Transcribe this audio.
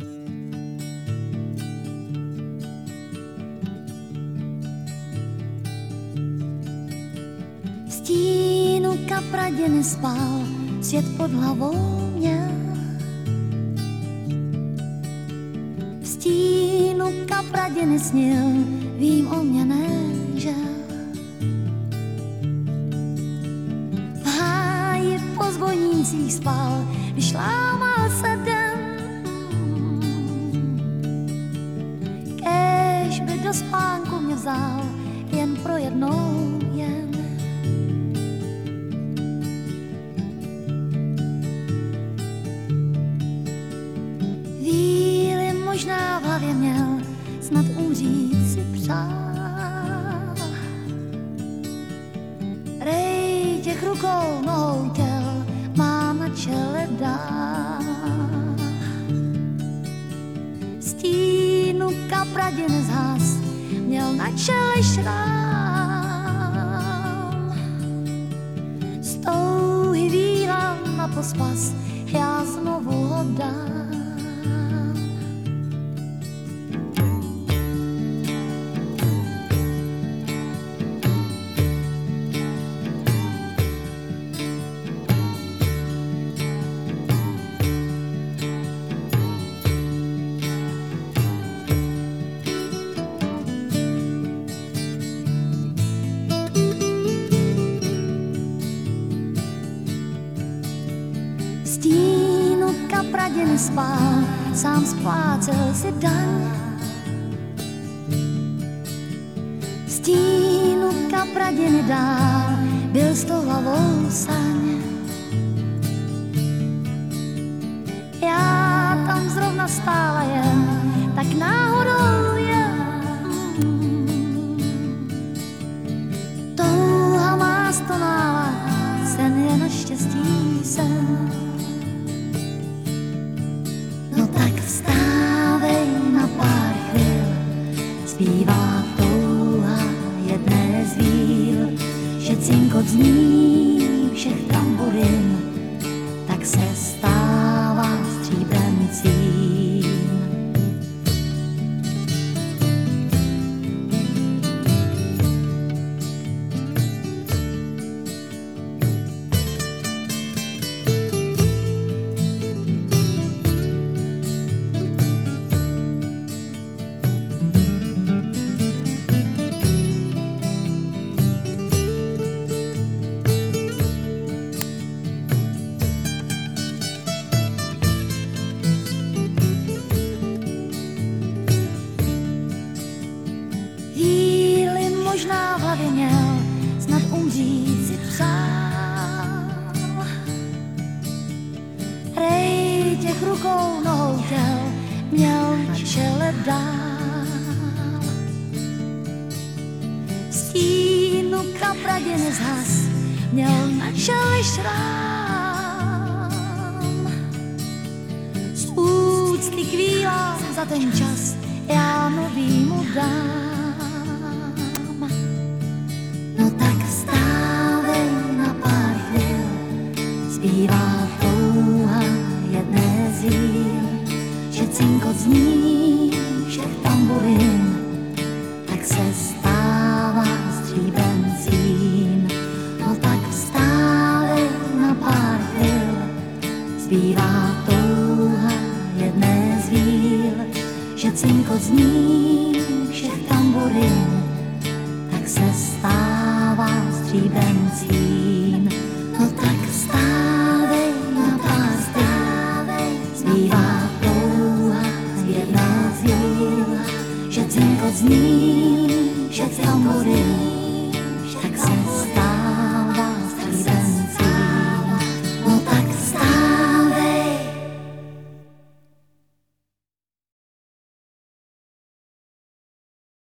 V stínu kapradě nespal, svět pod hlavou měl. V stínu kapradě nesnil, vím o mě nežel. V háji po zvonících spal, když se den. Spánku mě vzal, jen pro jednou jen. Víly možná v hlavě měl, snad umřít si přál. Rej těch rukou, nohou těl, má na čele dál. Stínu kapradě nezhas, měl na čele šrám. Z touhy vílám na pospas, já znovu ho dám. Stínu kapradě nespál, sám splácel si daň. Stínu kapradě nedál, byl s tou hlavou saň. Zpívá touha jedné z víl, že cinkot zní všech tamburin, Rukou, nohou těl, měl na čele stínu kapradě nezhas, měl na čele šrám. Z úcty k za ten čas já nový mu dám. Cinkot zní všech tamburin, tak se stává stříbencím. No tak vstávej na pár chvil, zpívá touha jedné z víl, že cinkot zní všech tamburin, tak se stává stříbencím. Že cinkot zní všech tamburin, tak se